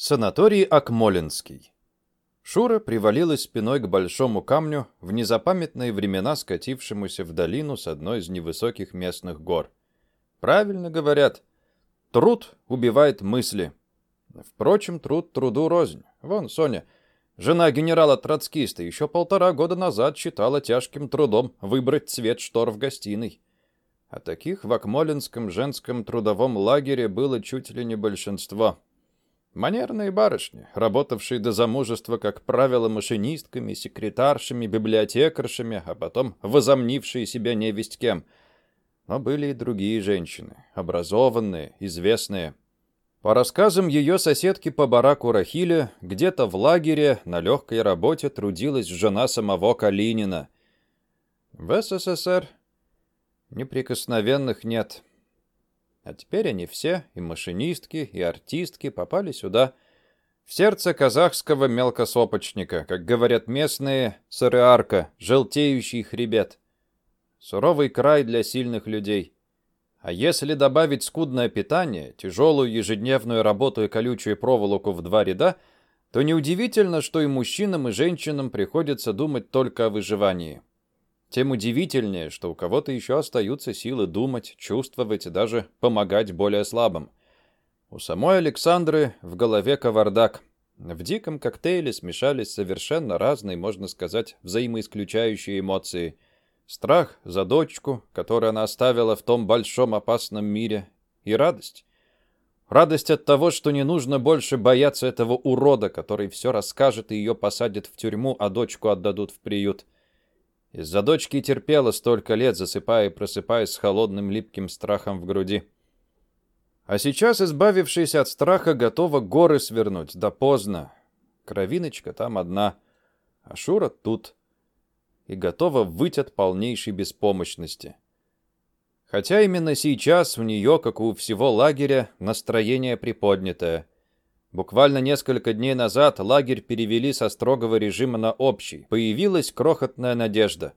Санаторий Акмолинский. Шура привалилась спиной к большому камню в незапамятные времена скатившемуся в долину с одной из невысоких местных гор. Правильно говорят, труд убивает мысли. Впрочем, труд труду рознь. Вон, Соня, жена генерала-троцкиста, еще полтора года назад считала тяжким трудом выбрать цвет штор в гостиной. А таких в Акмолинском женском трудовом лагере было чуть ли не большинство. Манерные барышни, работавшие до замужества, как правило, машинистками, секретаршами, библиотекаршами, а потом возомнившие себя невесть кем. Но были и другие женщины, образованные, известные. По рассказам ее соседки по бараку Рахиля, где-то в лагере на легкой работе трудилась жена самого Калинина. В СССР неприкосновенных нет. А теперь они все, и машинистки, и артистки, попали сюда, в сердце казахского мелкосопочника, как говорят местные, сырыарка, желтеющий хребет. Суровый край для сильных людей. А если добавить скудное питание, тяжелую ежедневную работу и колючую проволоку в два ряда, то неудивительно, что и мужчинам, и женщинам приходится думать только о выживании. Тем удивительнее, что у кого-то еще остаются силы думать, чувствовать и даже помогать более слабым. У самой Александры в голове кавардак. В диком коктейле смешались совершенно разные, можно сказать, взаимоисключающие эмоции. Страх за дочку, которую она оставила в том большом опасном мире, и радость. Радость от того, что не нужно больше бояться этого урода, который все расскажет и ее посадят в тюрьму, а дочку отдадут в приют. — из-за дочки терпела столько лет, засыпая и просыпаясь с холодным липким страхом в груди. А сейчас, избавившись от страха, готова горы свернуть. Да поздно. Кровиночка там одна, а Шура тут. И готова выть от полнейшей беспомощности. Хотя именно сейчас у нее, как у всего лагеря, настроение приподнятое — Буквально несколько дней назад лагерь перевели со строгого режима на общий. Появилась крохотная надежда.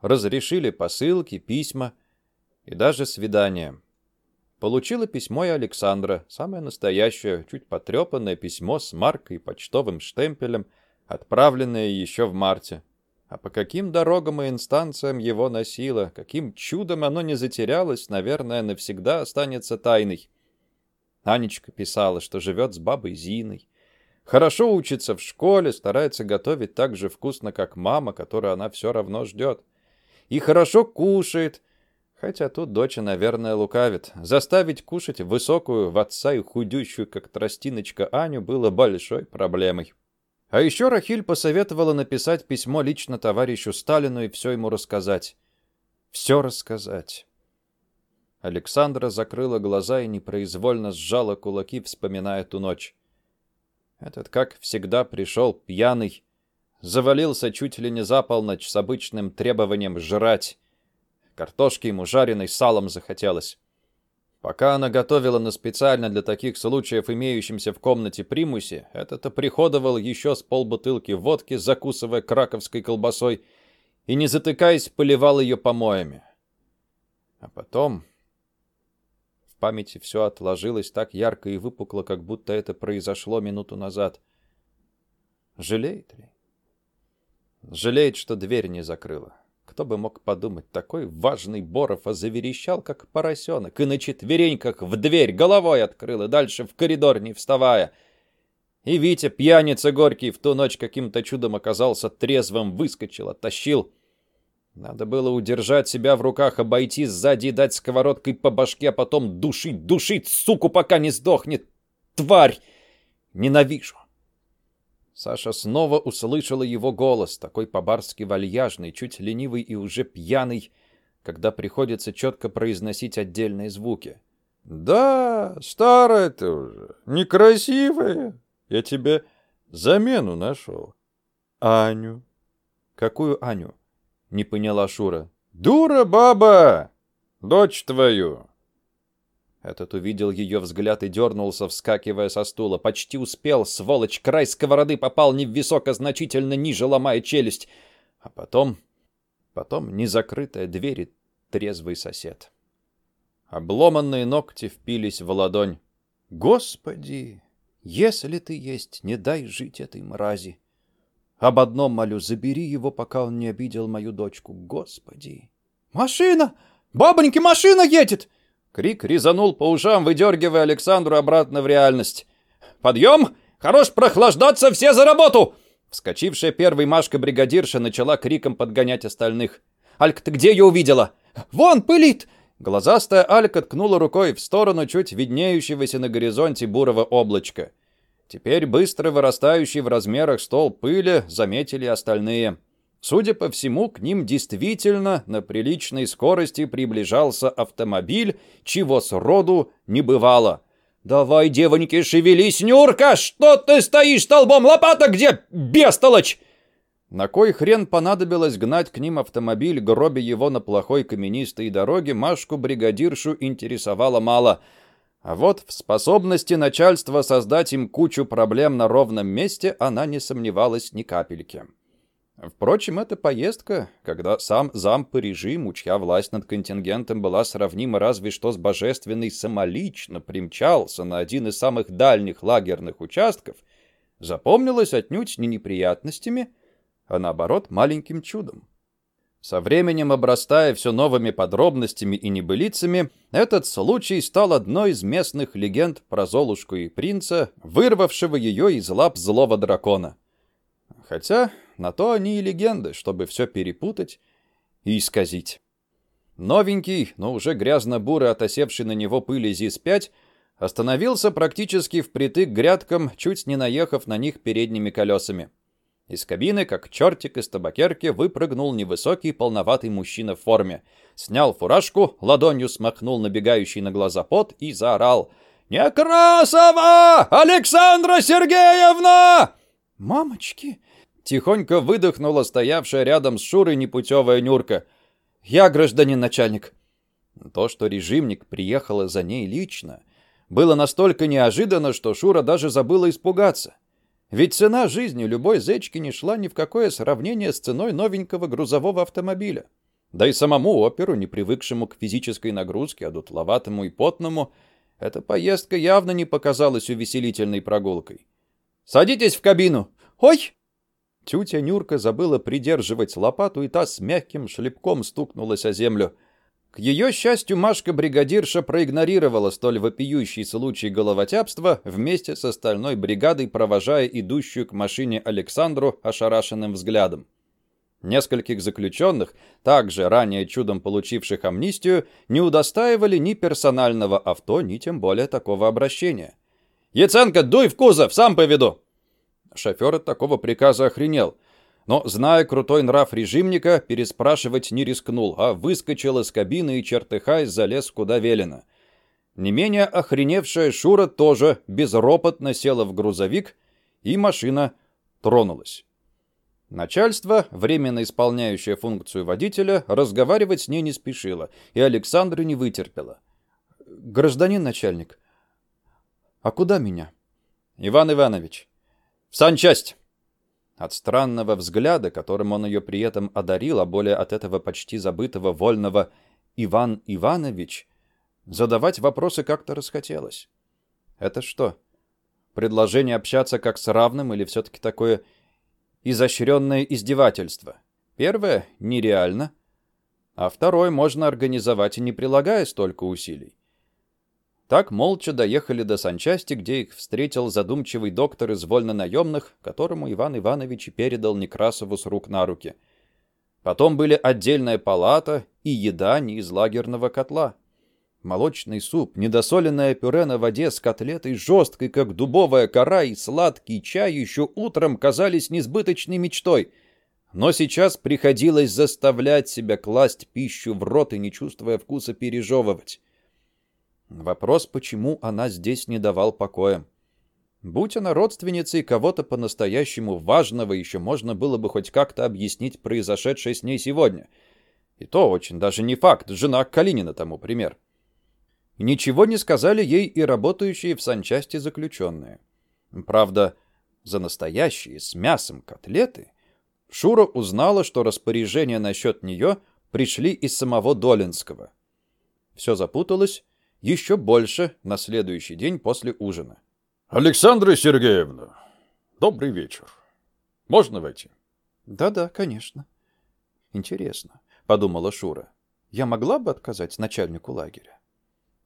Разрешили посылки, письма и даже свидания. Получила письмо и Александра, самое настоящее, чуть потрепанное письмо с маркой и почтовым штемпелем, отправленное еще в марте. А по каким дорогам и инстанциям его носило, каким чудом оно не затерялось, наверное, навсегда останется тайной. Анечка писала, что живет с бабой Зиной. Хорошо учится в школе, старается готовить так же вкусно, как мама, которую она все равно ждет. И хорошо кушает, хотя тут доча, наверное, лукавит. Заставить кушать высокую в отца и худющую, как тростиночка, Аню было большой проблемой. А еще Рахиль посоветовала написать письмо лично товарищу Сталину и все ему рассказать. Все рассказать. Александра закрыла глаза и непроизвольно сжала кулаки, вспоминая ту ночь. Этот, как всегда, пришел пьяный, завалился чуть ли не за полночь с обычным требованием жрать. Картошки ему жареной салом захотелось. Пока она готовила на специально для таких случаев имеющемся в комнате примусе, этот оприходовал еще с полбутылки водки, закусывая краковской колбасой, и, не затыкаясь, поливал ее помоями. А потом памяти все отложилось так ярко и выпукло, как будто это произошло минуту назад. Жалеет ли? Жалеет, что дверь не закрыла. Кто бы мог подумать, такой важный Боров, заверещал, как поросенок, и на четвереньках в дверь головой открыл, и дальше в коридор не вставая. И Витя, пьяница горький, в ту ночь каким-то чудом оказался трезвым, выскочил, оттащил — надо было удержать себя в руках, обойти сзади и дать сковородкой по башке, а потом душить, душить, суку, пока не сдохнет. Тварь! Ненавижу. Саша снова услышала его голос, такой по-барски вальяжный, чуть ленивый и уже пьяный, когда приходится четко произносить отдельные звуки. «Да, старая ты уже, некрасивая. Я тебе замену нашел. Аню». «Какую Аню?» Не поняла Шура. «Дура баба! Дочь твою!» Этот увидел ее взгляд и дернулся, вскакивая со стула. Почти успел, сволочь, край сковороды попал не в висок, а значительно ниже, ломая челюсть. А потом... Потом незакрытая дверь и трезвый сосед. Обломанные ногти впились в ладонь. «Господи! Если ты есть, не дай жить этой мрази. Об одном молю, забери его, пока он не обидел мою дочку. Господи! «Машина! Бабоньки, машина едет!» Крик резанул по ушам, выдергивая Александру обратно в реальность. «Подъем! Хорош прохлаждаться, все за работу!» Вскочившая первой Машка-бригадирша начала криком подгонять остальных. «Алька, ты где ее увидела?» «Вон, пылит!» Глазастая Алька ткнула рукой в сторону чуть виднеющегося на горизонте бурого облачка. Теперь быстро вырастающий в размерах стол пыли заметили остальные. Судя по всему, к ним действительно на приличной скорости приближался автомобиль, чего сроду не бывало. «Давай, девоньки, шевелись, Нюрка! Что ты стоишь столбом? Лопата где, бестолочь?» На кой хрен понадобилось гнать к ним автомобиль, гробя его на плохой каменистой дороге, Машку-бригадиршу интересовало мало. А вот в способности начальства создать им кучу проблем на ровном месте она не сомневалась ни капельки. Впрочем, эта поездка, когда сам зам по режиму, чья власть над контингентом была сравнима разве что с божественной, самолично примчался на один из самых дальних лагерных участков, запомнилась отнюдь не неприятностями, а наоборот маленьким чудом. Со временем, обрастая все новыми подробностями и небылицами, этот случай стал одной из местных легенд про Золушку и принца, вырвавшего ее из лап злого дракона. Хотя на то они и легенды, чтобы все перепутать и исказить. Новенький, но уже грязно-бурый, отосевший на него пыли ЗИС-5, остановился практически впритык грядкам, чуть не наехав на них передними колесами. Из кабины, как чертик из табакерки, выпрыгнул невысокий полноватый мужчина в форме. Снял фуражку, ладонью смахнул набегающий на глаза пот и заорал. «Некрасова! Александра Сергеевна!» «Мамочки!» Тихонько выдохнула стоявшая рядом с Шурой непутевая Нюрка. «Я гражданин начальник». То, что режимник приехала за ней лично, было настолько неожиданно, что Шура даже забыла испугаться. Ведь цена жизни любой зечки не шла ни в какое сравнение с ценой новенького грузового автомобиля. Да и самому оперу, не привыкшему к физической нагрузке, а дутловатому и потному, эта поездка явно не показалась увеселительной прогулкой. «Садитесь в кабину!» «Ой!» Тютя Нюрка забыла придерживать лопату, и та с мягким шлепком стукнулась о землю. К ее счастью, Машка-бригадирша проигнорировала столь вопиющий случай головотяпства вместе с остальной бригадой, провожая идущую к машине Александру ошарашенным взглядом. Нескольких заключенных, также ранее чудом получивших амнистию, не удостаивали ни персонального авто, ни тем более такого обращения. «Яценко, дуй в кузов, сам поведу!» Шофер от такого приказа охренел. Но, зная крутой нрав режимника, переспрашивать не рискнул, а выскочил из кабины и, чертыхаясь, залез куда велено. Не менее охреневшая Шура тоже безропотно села в грузовик, и машина тронулась. Начальство, временно исполняющее функцию водителя, разговаривать с ней не спешило, и Александра не вытерпела. «Гражданин начальник, а куда меня?» «Иван Иванович, в санчасть!» От странного взгляда, которым он ее при этом одарил, а более от этого почти забытого вольного «Иван Иванович», задавать вопросы как-то расхотелось. Это что, предложение общаться как с равным или все-таки такое изощренное издевательство? Первое — нереально, а второе можно организовать и не прилагая столько усилий. Так молча доехали до санчасти, где их встретил задумчивый доктор из вольнонаемных, которому Иван Иванович передал Некрасову с рук на руки. Потом были отдельная палата и еда не из лагерного котла. Молочный суп, недосоленное пюре на воде с котлетой, жесткой, как дубовая кора, и сладкий чай еще утром казались несбыточной мечтой. Но сейчас приходилось заставлять себя класть пищу в рот и, не чувствуя вкуса, пережевывать. Вопрос, почему она здесь не давал покоя. Будь она родственницей кого-то по-настоящему важного, еще можно было бы хоть как-то объяснить произошедшее с ней сегодня. И то очень даже не факт, жена Калинина тому пример. Ничего не сказали ей и работающие в санчасти заключенные. Правда, за настоящие с мясом котлеты Шура узнала, что распоряжения насчет нее пришли из самого Долинского. Все запуталось, еще больше на следующий день после ужина. Александра Сергеевна, добрый вечер. Можно войти? Да-да, конечно. Интересно, подумала Шура. Я могла бы отказать начальнику лагеря?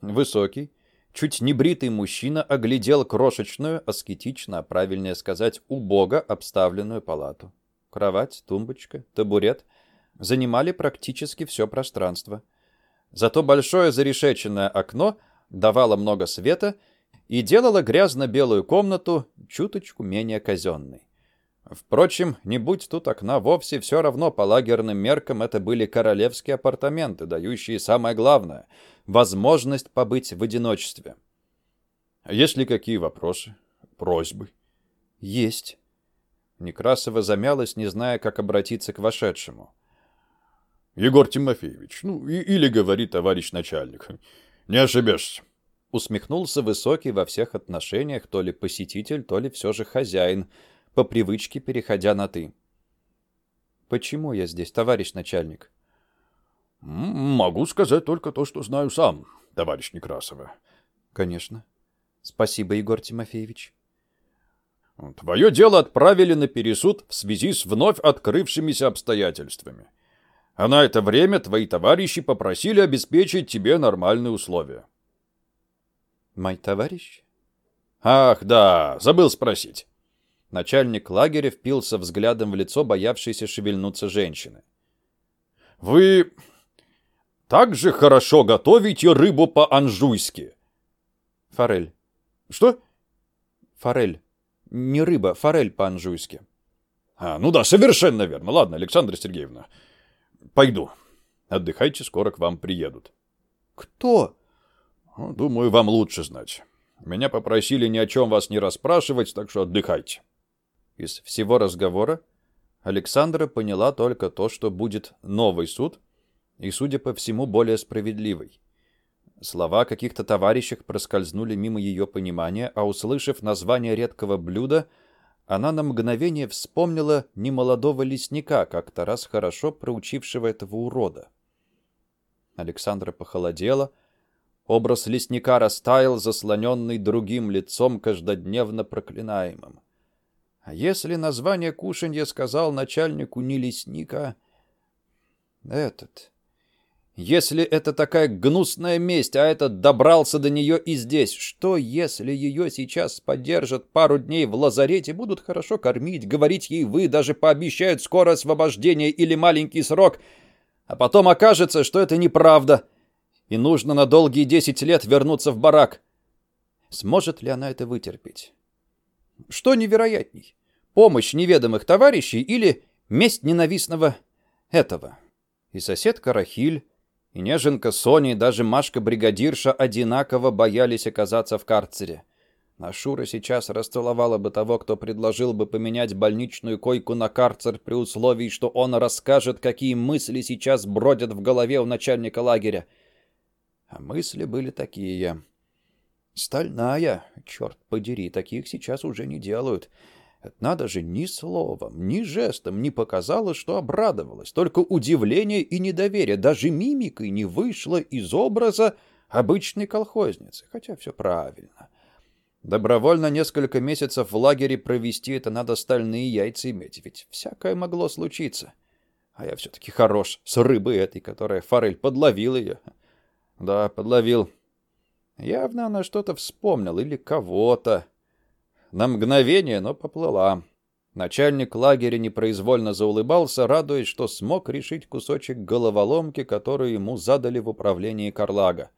Высокий, чуть небритый мужчина оглядел крошечную, аскетично, а правильнее сказать, убого обставленную палату. Кровать, тумбочка, табурет занимали практически все пространство. Зато большое зарешеченное окно давало много света и делало грязно-белую комнату чуточку менее казенной. Впрочем, не будь тут окна вовсе, все равно по лагерным меркам это были королевские апартаменты, дающие самое главное — возможность побыть в одиночестве. Есть ли какие вопросы, просьбы? Есть. Некрасова замялась, не зная, как обратиться к вошедшему. Егор Тимофеевич, ну, и, или говорит товарищ начальник, не ошибешься. Усмехнулся высокий во всех отношениях, то ли посетитель, то ли все же хозяин, по привычке переходя на «ты». «Почему я здесь, товарищ начальник?» «Могу сказать только то, что знаю сам, товарищ Некрасова». «Конечно. Спасибо, Егор Тимофеевич». «Твое дело отправили на пересуд в связи с вновь открывшимися обстоятельствами. А на это время твои товарищи попросили обеспечить тебе нормальные условия». «Мой товарищ?» «Ах, да, забыл спросить. Начальник лагеря впился взглядом в лицо боявшейся шевельнуться женщины. «Вы также хорошо готовите рыбу по-анжуйски?» «Форель». «Что?» «Форель. Не рыба, форель по-анжуйски». «А, ну да, совершенно верно. Ладно, Александра Сергеевна, пойду. Отдыхайте, скоро к вам приедут». «Кто?» «Ну, «Думаю, вам лучше знать. Меня попросили ни о чем вас не расспрашивать, так что отдыхайте». Из всего разговора Александра поняла только то, что будет новый суд, и, судя по всему, более справедливый. Слова каких-то товарищах проскользнули мимо ее понимания, а услышав название редкого блюда, она на мгновение вспомнила немолодого лесника, как-то раз хорошо проучившего этого урода. Александра похолодела, образ лесника растаял, заслоненный другим лицом, каждодневно проклинаемым. А если название кушанья сказал начальнику не лесника, этот... Если это такая гнусная месть, а этот добрался до нее и здесь, что если ее сейчас поддержат пару дней в лазарете, будут хорошо кормить, говорить ей «вы», даже пообещают скорое освобождение или маленький срок, а потом окажется, что это неправда, и нужно на долгие десять лет вернуться в барак? Сможет ли она это вытерпеть? Что невероятней? помощь неведомых товарищей или месть ненавистного этого. И соседка Рахиль, и неженка Соня, и даже Машка-бригадирша одинаково боялись оказаться в карцере. А Шура сейчас расцеловала бы того, кто предложил бы поменять больничную койку на карцер при условии, что он расскажет, какие мысли сейчас бродят в голове у начальника лагеря. А мысли были такие. Стальная, черт подери, таких сейчас уже не делают. Надо же ни словом, ни жестом не показала, что обрадовалась. Только удивление и недоверие, даже мимикой не вышло из образа обычной колхозницы. Хотя все правильно. Добровольно несколько месяцев в лагере провести это надо стальные яйца иметь, ведь всякое могло случиться. А я все-таки хорош с рыбой этой, которая форель подловил ее. Да, подловил. Явно она что-то вспомнила или кого-то. На мгновение, но поплыла. Начальник лагеря непроизвольно заулыбался, радуясь, что смог решить кусочек головоломки, которую ему задали в управлении Карлага.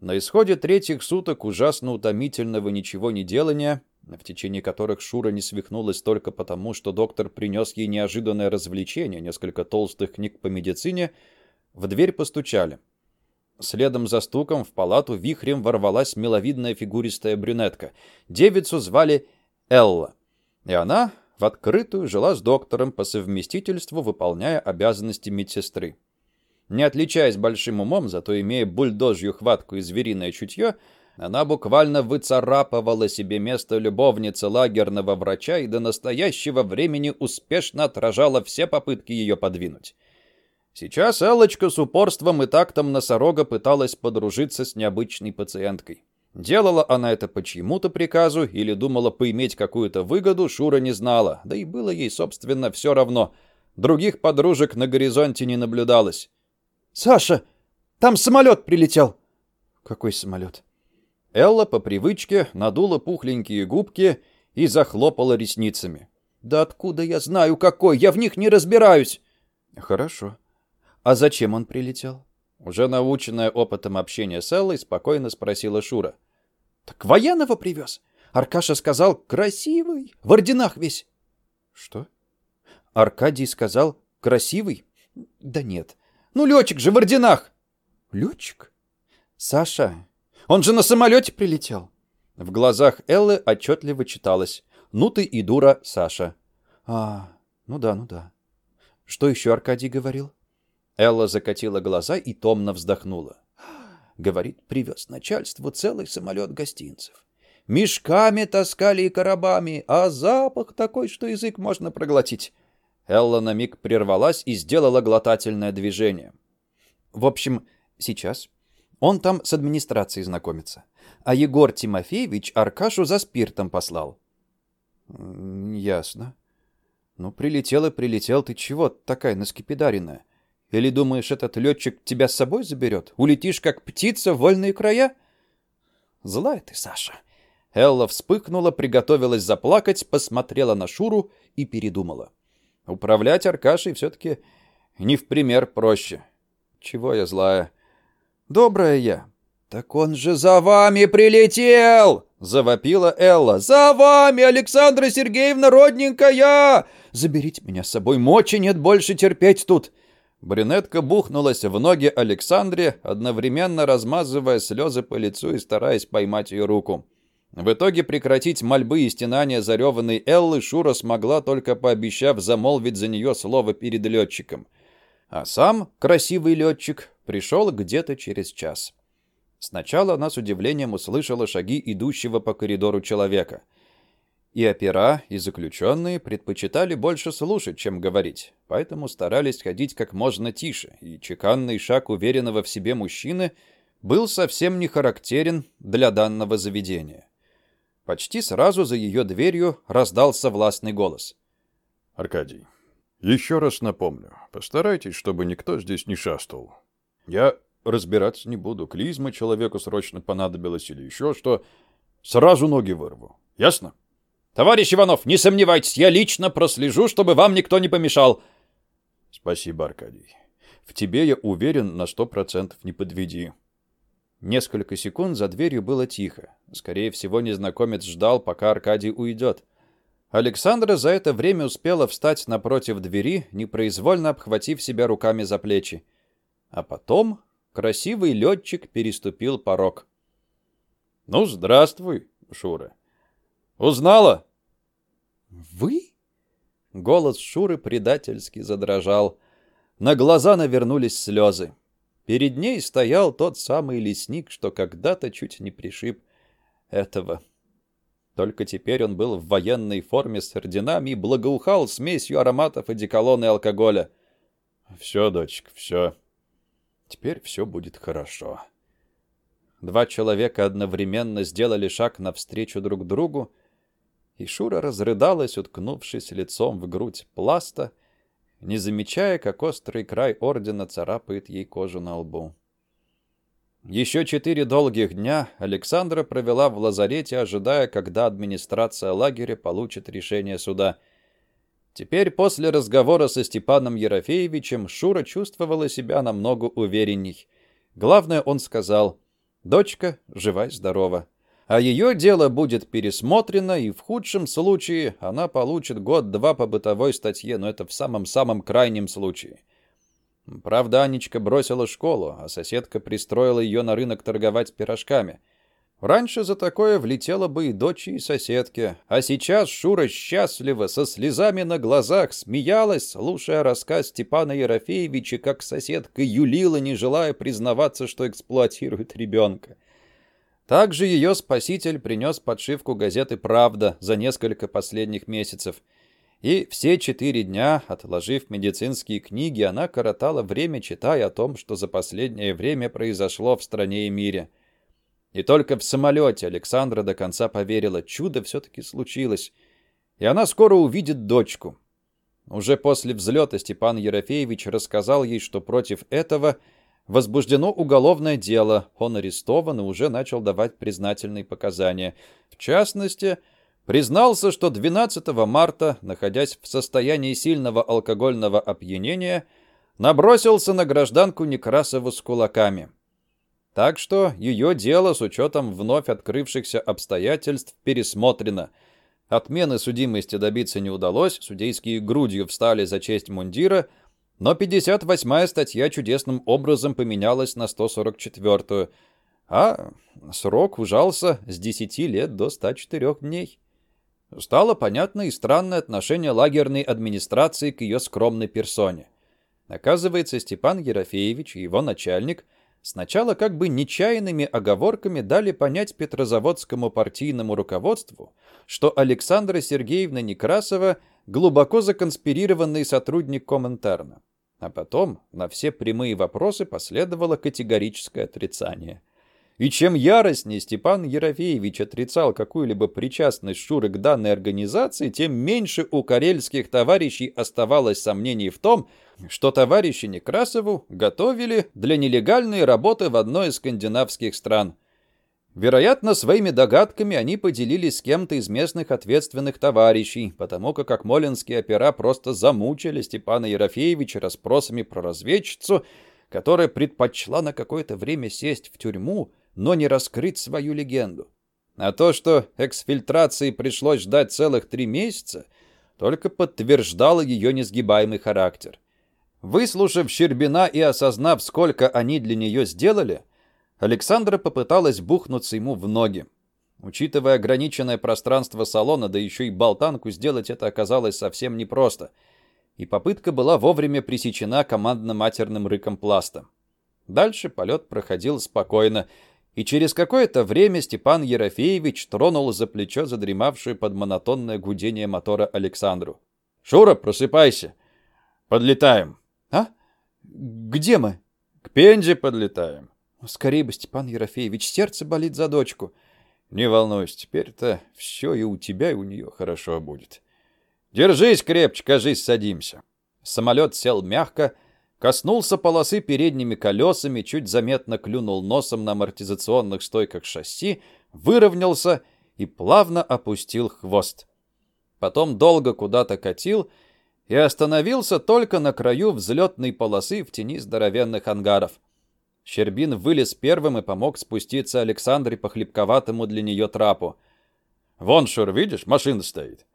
На исходе третьих суток ужасно утомительного ничего не делания, в течение которых Шура не свихнулась только потому, что доктор принес ей неожиданное развлечение, несколько толстых книг по медицине, в дверь постучали. Следом за стуком в палату вихрем ворвалась миловидная фигуристая брюнетка. Девицу звали Элла. И она в открытую жила с доктором по совместительству, выполняя обязанности медсестры. Не отличаясь большим умом, зато имея бульдожью хватку и звериное чутье, она буквально выцарапывала себе место любовницы лагерного врача и до настоящего времени успешно отражала все попытки ее подвинуть. Сейчас Эллочка с упорством и тактом носорога пыталась подружиться с необычной пациенткой. Делала она это по чьему-то приказу или думала поиметь какую-то выгоду, Шура не знала, да и было ей, собственно, все равно. Других подружек на горизонте не наблюдалось. «Саша, там самолет прилетел!» «Какой самолет?» Элла по привычке надула пухленькие губки и захлопала ресницами. «Да откуда я знаю, какой? Я в них не разбираюсь!» «Хорошо. А зачем он прилетел?» Уже наученная опытом общения с Эллой, спокойно спросила Шура. «Так военного привез. Аркаша сказал, красивый, в орденах весь». «Что?» Аркадий сказал, красивый? Да нет. Ну, летчик же в орденах. Летчик? Саша, он же на самолете прилетел. В глазах Эллы отчетливо читалось. Ну ты и дура, Саша. А, ну да, ну да. Что еще Аркадий говорил? Элла закатила глаза и томно вздохнула. Говорит, привез начальству целый самолет гостинцев. Мешками таскали и коробами, а запах такой, что язык можно проглотить. Элла на миг прервалась и сделала глотательное движение. В общем, сейчас он там с администрацией знакомится. А Егор Тимофеевич Аркашу за спиртом послал. Ясно. Ну, прилетел и прилетел. Ты чего такая наскипидаренная? Или думаешь, этот летчик тебя с собой заберет? Улетишь, как птица, в вольные края? Злая ты, Саша. Элла вспыхнула, приготовилась заплакать, посмотрела на Шуру и передумала. Управлять Аркашей все-таки не в пример проще. Чего я злая? Добрая я. «Так он же за вами прилетел!» — завопила Элла. «За вами, Александра Сергеевна родненькая! Заберите меня с собой, мочи нет больше терпеть тут!» Брюнетка бухнулась в ноги Александре, одновременно размазывая слезы по лицу и стараясь поймать ее руку. В итоге прекратить мольбы и стенания зареванной Эллы Шура смогла, только пообещав замолвить за нее слово перед летчиком. А сам красивый летчик пришел где-то через час. Сначала она с удивлением услышала шаги идущего по коридору человека. И опера, и заключенные предпочитали больше слушать, чем говорить, поэтому старались ходить как можно тише, и чеканный шаг уверенного в себе мужчины был совсем не характерен для данного заведения. Почти сразу за ее дверью раздался властный голос. «Аркадий, еще раз напомню, постарайтесь, чтобы никто здесь не шастал. Я разбираться не буду, клизма человеку срочно понадобилось или еще что. Сразу ноги вырву. Ясно?» «Товарищ Иванов, не сомневайтесь, я лично прослежу, чтобы вам никто не помешал». «Спасибо, Аркадий. В тебе я уверен на сто процентов не подведи». Несколько секунд за дверью было тихо. Скорее всего, незнакомец ждал, пока Аркадий уйдет. Александра за это время успела встать напротив двери, непроизвольно обхватив себя руками за плечи. А потом красивый летчик переступил порог. «Ну, здравствуй, Шура. Узнала?» «Вы?» Голос Шуры предательски задрожал. На глаза навернулись слезы. Перед ней стоял тот самый лесник, что когда-то чуть не пришиб этого. Только теперь он был в военной форме с орденами и благоухал смесью ароматов одеколона и алкоголя. «Все, дочка, все. Теперь все будет хорошо». Два человека одновременно сделали шаг навстречу друг другу, и Шура разрыдалась, уткнувшись лицом в грудь пласта, не замечая, как острый край ордена царапает ей кожу на лбу. Еще четыре долгих дня Александра провела в лазарете, ожидая, когда администрация лагеря получит решение суда. Теперь, после разговора со Степаном Ерофеевичем, Шура чувствовала себя намного уверенней. Главное, он сказал, «Дочка, жива и здорова» а ее дело будет пересмотрено, и в худшем случае она получит год-два по бытовой статье, но это в самом-самом крайнем случае. Правда, Анечка бросила школу, а соседка пристроила ее на рынок торговать пирожками. Раньше за такое влетела бы и дочь, и соседки, а сейчас Шура счастливо, со слезами на глазах, смеялась, слушая рассказ Степана Ерофеевича, как соседка юлила, не желая признаваться, что эксплуатирует ребенка. Также ее спаситель принес подшивку газеты «Правда» за несколько последних месяцев. И все четыре дня, отложив медицинские книги, она коротала время, читая о том, что за последнее время произошло в стране и мире. И только в самолете Александра до конца поверила, чудо все-таки случилось. И она скоро увидит дочку. Уже после взлета Степан Ерофеевич рассказал ей, что против этого возбуждено уголовное дело, он арестован и уже начал давать признательные показания. В частности, признался, что 12 марта, находясь в состоянии сильного алкогольного опьянения, набросился на гражданку Некрасову с кулаками. Так что ее дело с учетом вновь открывшихся обстоятельств пересмотрено – Отмены судимости добиться не удалось, судейские грудью встали за честь мундира, но 58-я статья чудесным образом поменялась на 144-ю, а срок ужался с 10 лет до 104 дней. Стало понятно и странное отношение лагерной администрации к ее скромной персоне. Оказывается, Степан Ерофеевич и его начальник – Сначала как бы нечаянными оговорками дали понять петрозаводскому партийному руководству, что Александра Сергеевна Некрасова глубоко законспирированный сотрудник Коминтерна. А потом на все прямые вопросы последовало категорическое отрицание. И чем яростнее Степан Ерофеевич отрицал какую-либо причастность Шуры к данной организации, тем меньше у карельских товарищей оставалось сомнений в том, что товарищи Некрасову готовили для нелегальной работы в одной из скандинавских стран. Вероятно, своими догадками они поделились с кем-то из местных ответственных товарищей, потому как акмолинские опера просто замучили Степана Ерофеевича расспросами про разведчицу, которая предпочла на какое-то время сесть в тюрьму, но не раскрыть свою легенду. А то, что эксфильтрации пришлось ждать целых три месяца, только подтверждало ее несгибаемый характер. Выслушав Щербина и осознав, сколько они для нее сделали, Александра попыталась бухнуться ему в ноги. Учитывая ограниченное пространство салона, да еще и болтанку, сделать это оказалось совсем непросто. И попытка была вовремя пресечена командно-матерным рыком пласта. Дальше полет проходил спокойно, и через какое-то время Степан Ерофеевич тронул за плечо задремавшую под монотонное гудение мотора Александру. «Шура, просыпайся! Подлетаем!» «А? Где мы?» «К Пензе подлетаем». «Скорее бы, Степан Ерофеевич, сердце болит за дочку». «Не волнуйся, теперь-то все и у тебя, и у нее хорошо будет. Держись крепче, кажись, садимся». Самолет сел мягко, коснулся полосы передними колесами, чуть заметно клюнул носом на амортизационных стойках шасси, выровнялся и плавно опустил хвост. Потом долго куда-то катил и остановился только на краю взлетной полосы в тени здоровенных ангаров. Щербин вылез первым и помог спуститься Александре по хлебковатому для нее трапу. «Вон, Шур, видишь, машина стоит.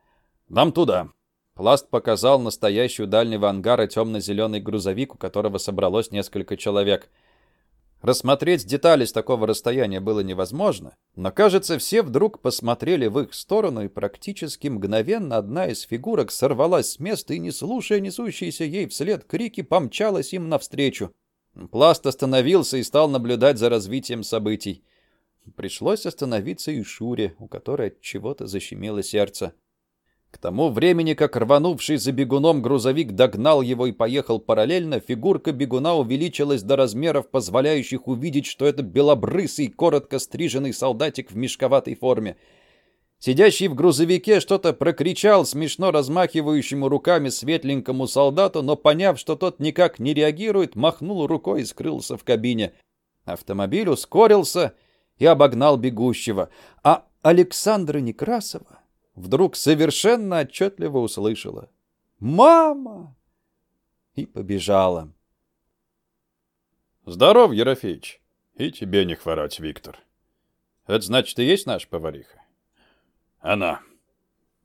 Нам туда». Пласт показал на стоящий у дальнего ангара темно-зеленый грузовик, у которого собралось несколько человек – Рассмотреть детали с такого расстояния было невозможно, но, кажется, все вдруг посмотрели в их сторону, и практически мгновенно одна из фигурок сорвалась с места и, не слушая несущиеся ей вслед крики, помчалась им навстречу. Пласт остановился и стал наблюдать за развитием событий. Пришлось остановиться и Шуре, у которой от чего-то защемило сердце. К тому времени, как рванувший за бегуном грузовик догнал его и поехал параллельно, фигурка бегуна увеличилась до размеров, позволяющих увидеть, что это белобрысый, коротко стриженный солдатик в мешковатой форме. Сидящий в грузовике что-то прокричал смешно размахивающему руками светленькому солдату, но, поняв, что тот никак не реагирует, махнул рукой и скрылся в кабине. Автомобиль ускорился и обогнал бегущего, а Александра Некрасова вдруг совершенно отчетливо услышала «Мама!» и побежала. «Здоров, Ерофеич. И тебе не хворать, Виктор. Это значит, и есть наша повариха?» «Она».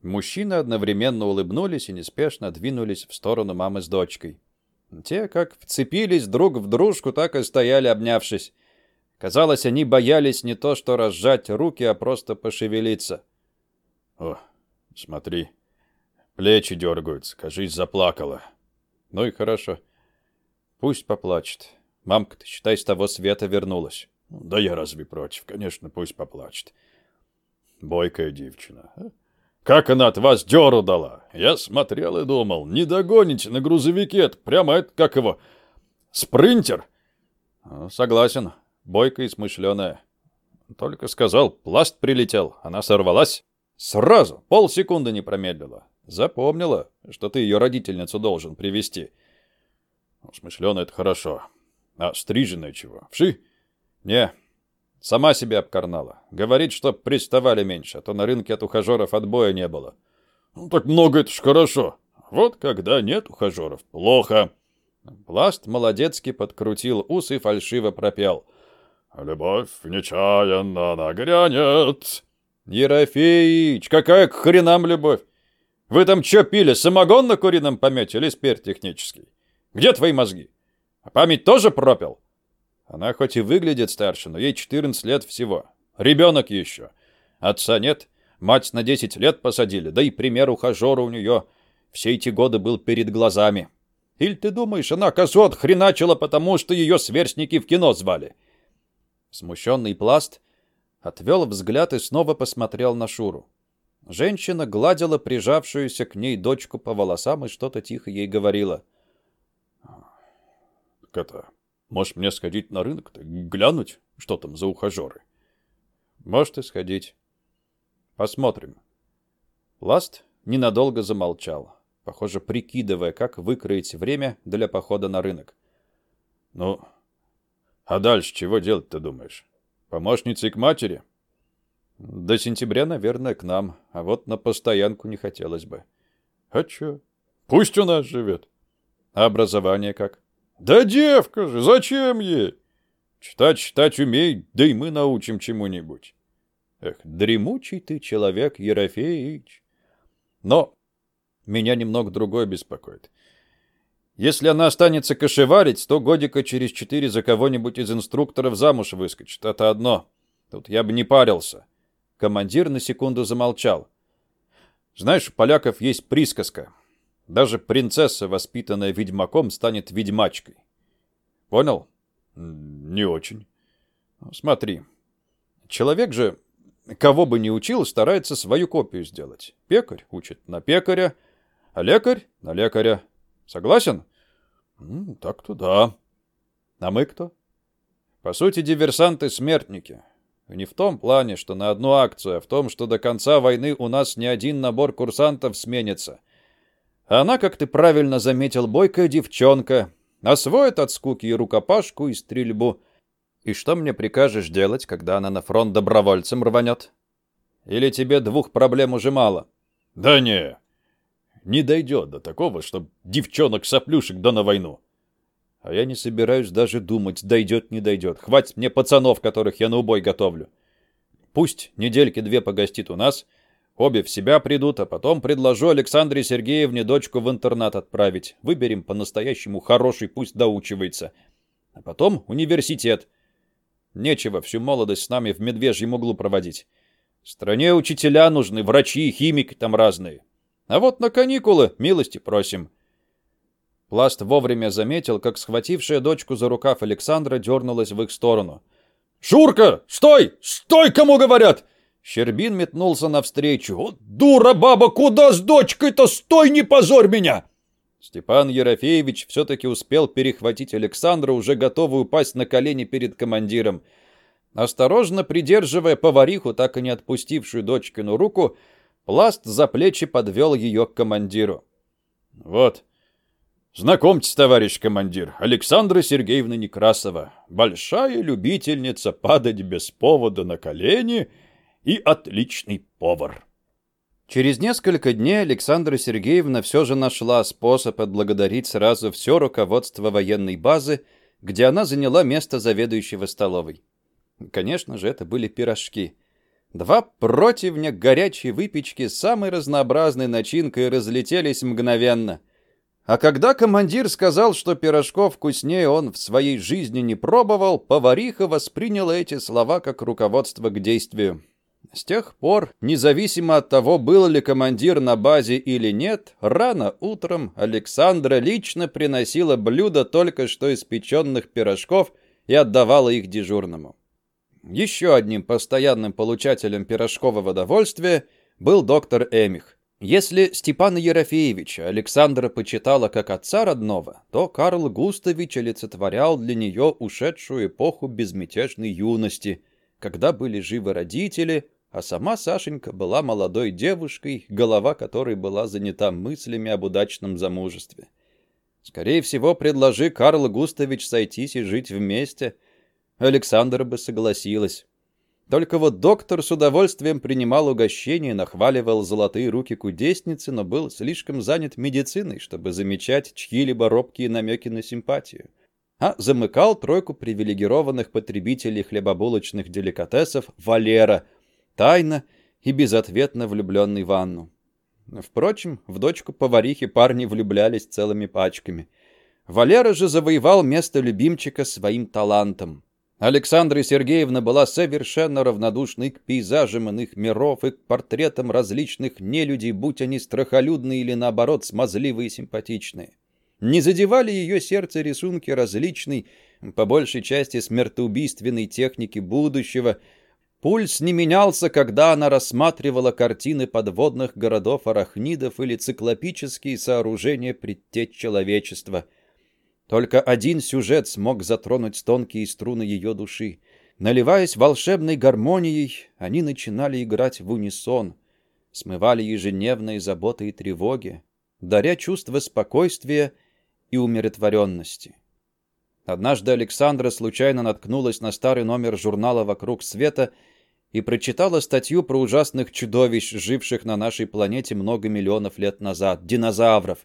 Мужчины одновременно улыбнулись и неспешно двинулись в сторону мамы с дочкой. Те, как вцепились друг в дружку, так и стояли, обнявшись. Казалось, они боялись не то что разжать руки, а просто пошевелиться. О, смотри, плечи дергаются, кажись, заплакала. Ну и хорошо. Пусть поплачет. Мамка-то, считай, с того света вернулась. Да я разве против? Конечно, пусть поплачет. Бойкая девчина. А? Как она от вас дёру дала? Я смотрел и думал, не догоните на грузовике, это прямо это, как его, спринтер. Согласен, бойкая и смышленая. Только сказал, пласт прилетел, она сорвалась. Сразу, полсекунды не промедлила. Запомнила, что ты ее родительницу должен привести. Смышленая — это хорошо. А стриженная чего? Вши? Не, сама себя обкарнала. Говорит, что приставали меньше, а то на рынке от ухажеров отбоя не было. Ну, так много это ж хорошо. Вот когда нет ухажеров, плохо. Пласт молодецки подкрутил ус и фальшиво пропел. «Любовь нечаянно нагрянет». «Ерофеич, какая к хренам любовь? Вы там что пили, самогон на курином помете или спирт технический? Где твои мозги? А память тоже пропил?» Она хоть и выглядит старше, но ей 14 лет всего. Ребенок еще. Отца нет, мать на 10 лет посадили, да и пример ухажера у нее все эти годы был перед глазами. Или ты думаешь, она козу отхреначила, потому что ее сверстники в кино звали?» Смущенный пласт отвел взгляд и снова посмотрел на Шуру. Женщина гладила прижавшуюся к ней дочку по волосам и что-то тихо ей говорила. «Так это, может мне сходить на рынок-то, глянуть, что там за ухажеры?» «Может и сходить. Посмотрим». Пласт ненадолго замолчал похоже, прикидывая, как выкроить время для похода на рынок. «Ну, а дальше чего делать-то, думаешь? Помощницей к матери?» «До сентября, наверное, к нам, а вот на постоянку не хотелось бы». «А чё? Пусть у нас живет». «А образование как?» «Да девка же, зачем ей?» «Читать, читать умей, да и мы научим чему-нибудь». «Эх, дремучий ты человек, Ерофеич». «Но меня немного другое беспокоит. Если она останется кошеварить, то годика через четыре за кого-нибудь из инструкторов замуж выскочит. Это одно. Тут я бы не парился. Командир на секунду замолчал. Знаешь, у поляков есть присказка. Даже принцесса, воспитанная ведьмаком, станет ведьмачкой. Понял? Не очень. Смотри. Человек же, кого бы ни учил, старается свою копию сделать. Пекарь учит на пекаря, а лекарь на лекаря. Согласен? Так-то да. А мы кто? По сути, диверсанты-смертники. Не в том плане, что на одну акцию, а в том, что до конца войны у нас не один набор курсантов сменится. Она, как ты правильно заметил, бойкая девчонка, освоит от скуки и рукопашку, и стрельбу. И что мне прикажешь делать, когда она на фронт добровольцем рванет? Или тебе двух проблем уже мало? Да не, не дойдет до такого, чтобы девчонок-соплюшек да на войну. А я не собираюсь даже думать, дойдет, не дойдет. Хватит мне пацанов, которых я на убой готовлю. Пусть недельки две погостит у нас, обе в себя придут, а потом предложу Александре Сергеевне дочку в интернат отправить. Выберем по-настоящему хороший, пусть доучивается. А потом университет. Нечего всю молодость с нами в медвежьем углу проводить. В стране учителя нужны, врачи, химики там разные. А вот на каникулы милости просим». Пласт вовремя заметил, как схватившая дочку за рукав Александра дернулась в их сторону. «Шурка! Стой! Стой, кому говорят!» Щербин метнулся навстречу. «О, дура баба, куда с дочкой-то? Стой, не позорь меня!» Степан Ерофеевич все-таки успел перехватить Александра, уже готовый упасть на колени перед командиром. Осторожно придерживая повариху, так и не отпустившую дочкину руку, Пласт за плечи подвел ее к командиру. «Вот, знакомьтесь, товарищ командир, Александра Сергеевна Некрасова, большая любительница падать без повода на колени и отличный повар». Через несколько дней Александра Сергеевна все же нашла способ отблагодарить сразу все руководство военной базы, где она заняла место заведующего столовой. Конечно же, это были пирожки – Два противня горячей выпечки с самой разнообразной начинкой разлетелись мгновенно. А когда командир сказал, что пирожков вкуснее он в своей жизни не пробовал, повариха восприняла эти слова как руководство к действию. С тех пор, независимо от того, был ли командир на базе или нет, рано утром Александра лично приносила блюдо только что испеченных пирожков и отдавала их дежурному. Еще одним постоянным получателем пирожкового довольствия был доктор Эмих. Если Степана Ерофеевича Александра почитала как отца родного, то Карл Густавич олицетворял для нее ушедшую эпоху безмятежной юности, когда были живы родители, а сама Сашенька была молодой девушкой, голова которой была занята мыслями об удачном замужестве. Скорее всего, предложи Карл Густавич сойтись и жить вместе, Александра бы согласилась. Только вот доктор с удовольствием принимал угощение, нахваливал золотые руки кудесницы, но был слишком занят медициной, чтобы замечать чьи-либо робкие намеки на симпатию. А замыкал тройку привилегированных потребителей хлебобулочных деликатесов Валера, тайно и безответно влюбленный в Анну. Впрочем, в дочку поварихи парни влюблялись целыми пачками. Валера же завоевал место любимчика своим талантом. Александра Сергеевна была совершенно равнодушной к пейзажам иных миров и к портретам различных нелюдей, будь они страхолюдные или, наоборот, смазливые и симпатичные. Не задевали ее сердце рисунки различной, по большей части смертоубийственной техники будущего. Пульс не менялся, когда она рассматривала картины подводных городов арахнидов или циклопические сооружения предтеч человечества — только один сюжет смог затронуть тонкие струны ее души. Наливаясь волшебной гармонией, они начинали играть в унисон, смывали ежедневные заботы и тревоги, даря чувство спокойствия и умиротворенности. Однажды Александра случайно наткнулась на старый номер журнала «Вокруг света» и прочитала статью про ужасных чудовищ, живших на нашей планете много миллионов лет назад, динозавров.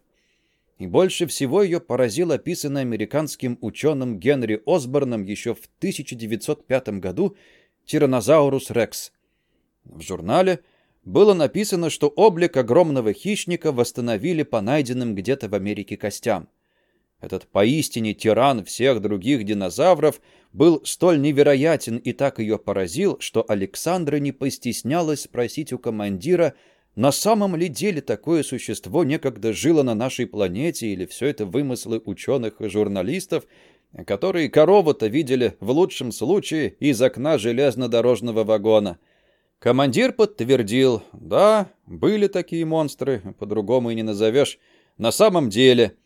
И больше всего ее поразил описанный американским ученым Генри Осборном еще в 1905 году тираннозаурус рекс. В журнале было написано, что облик огромного хищника восстановили по найденным где-то в Америке костям. Этот поистине тиран всех других динозавров был столь невероятен и так ее поразил, что Александра не постеснялась спросить у командира, на самом ли деле такое существо некогда жило на нашей планете, или все это вымыслы ученых и журналистов, которые корову-то видели в лучшем случае из окна железнодорожного вагона? Командир подтвердил, да, были такие монстры, по-другому и не назовешь, на самом деле.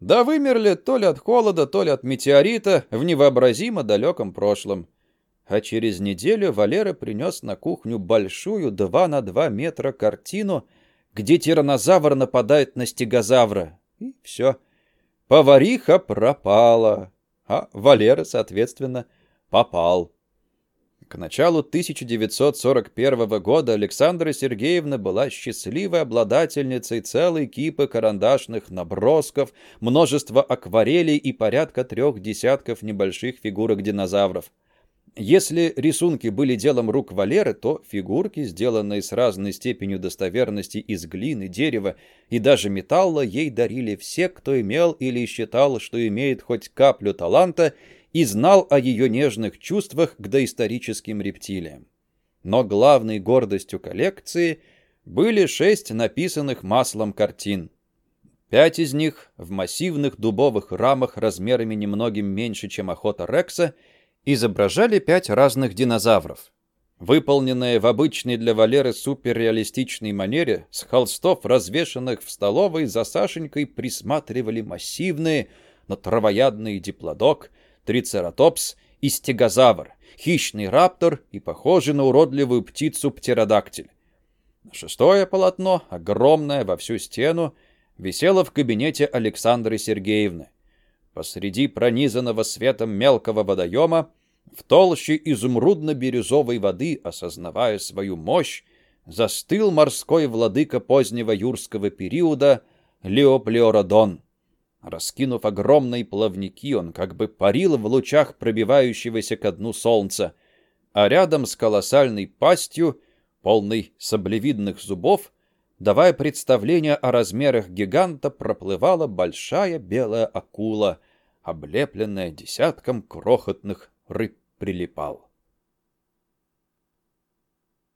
Да вымерли то ли от холода, то ли от метеорита в невообразимо далеком прошлом. А через неделю Валера принес на кухню большую 2 на 2 метра картину, где тиранозавр нападает на стегозавра. И все. Повариха пропала, а Валера, соответственно, попал. К началу 1941 года Александра Сергеевна была счастливой обладательницей целой кипы карандашных набросков, множества акварелей и порядка трех десятков небольших фигурок динозавров. Если рисунки были делом рук Валеры, то фигурки, сделанные с разной степенью достоверности из глины, дерева и даже металла, ей дарили все, кто имел или считал, что имеет хоть каплю таланта и знал о ее нежных чувствах к доисторическим рептилиям. Но главной гордостью коллекции были шесть написанных маслом картин. Пять из них в массивных дубовых рамах размерами немногим меньше, чем охота Рекса – изображали пять разных динозавров. Выполненные в обычной для Валеры суперреалистичной манере, с холстов, развешанных в столовой, за Сашенькой присматривали массивные, но травоядный диплодок, трицератопс и стегозавр, хищный раптор и похожий на уродливую птицу птеродактиль. Шестое полотно, огромное во всю стену, висело в кабинете Александры Сергеевны. Посреди пронизанного светом мелкого водоема в толще изумрудно-бирюзовой воды, осознавая свою мощь, застыл морской владыка позднего юрского периода Леоплеородон. Раскинув огромные плавники, он как бы парил в лучах пробивающегося ко дну солнца, а рядом с колоссальной пастью, полной саблевидных зубов, давая представление о размерах гиганта, проплывала большая белая акула, облепленная десятком крохотных рыб прилипал.